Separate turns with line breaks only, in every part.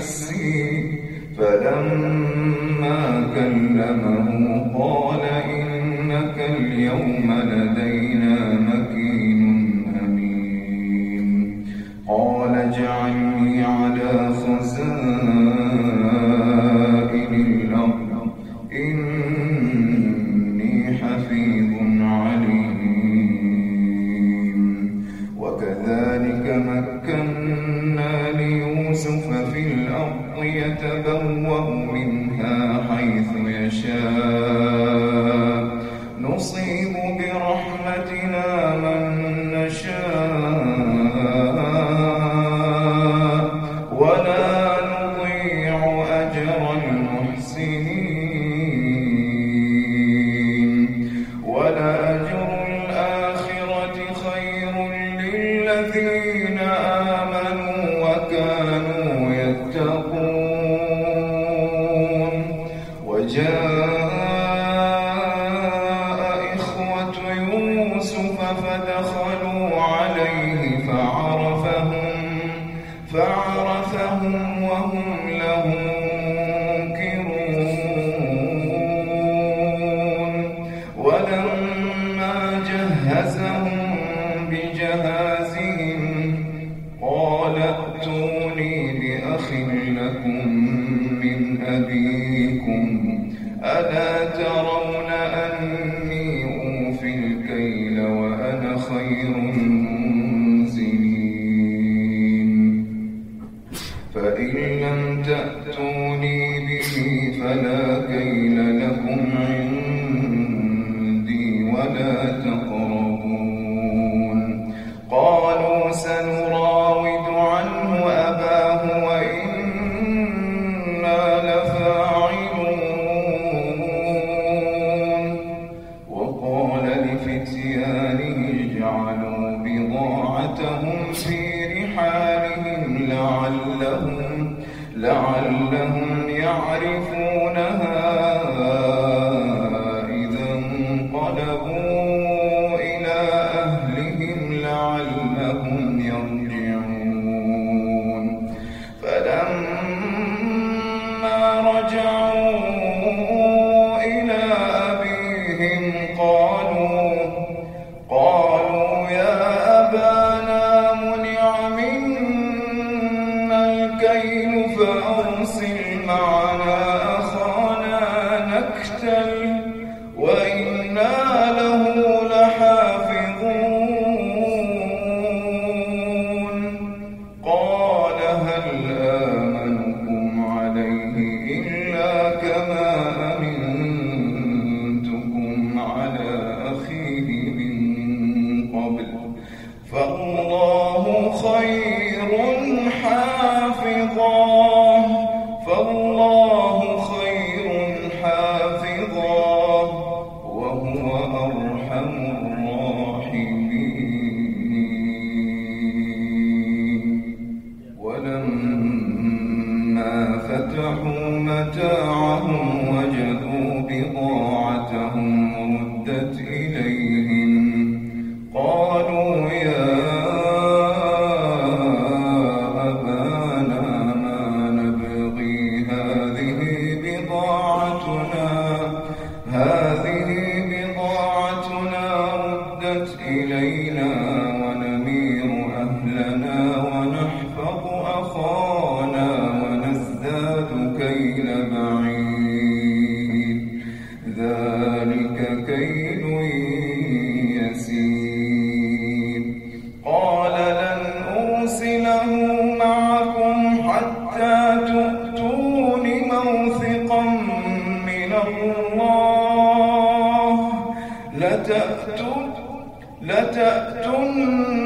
لنفسي فلما كلمه قال إنك اليوم لدينا جاء إخوة يوسف فدخلوا عليه فعرفهم فعرفهم وهم خير المنزلين فإن لم تأتوني به فلا كيل لكم عندي ولا تقوم يعرفونها إذا انقلبوا إلى أهلهم لعلهم يرجعون. فلما رجعوا فالله خير حافظا. فالله خير حافظا. وهو أرحم الراحمين ثم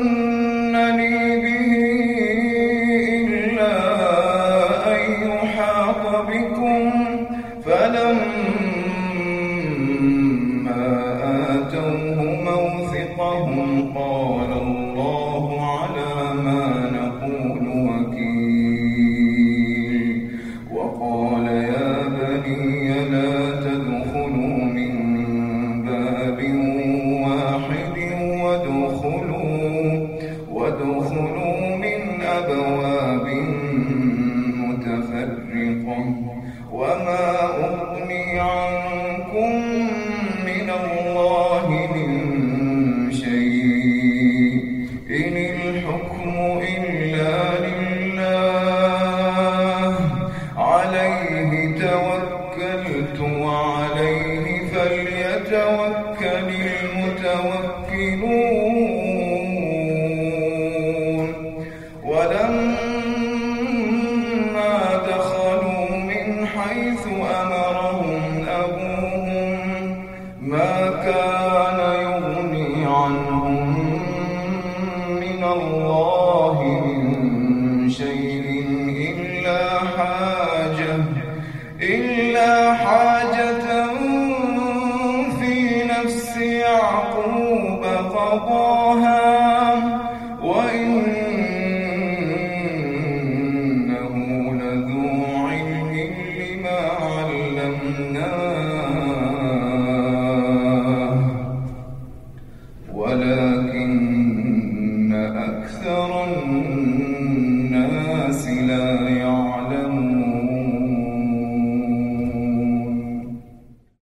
الله من شيء إلا حاجة إلا حاجة في نفس يعقوب قضاها.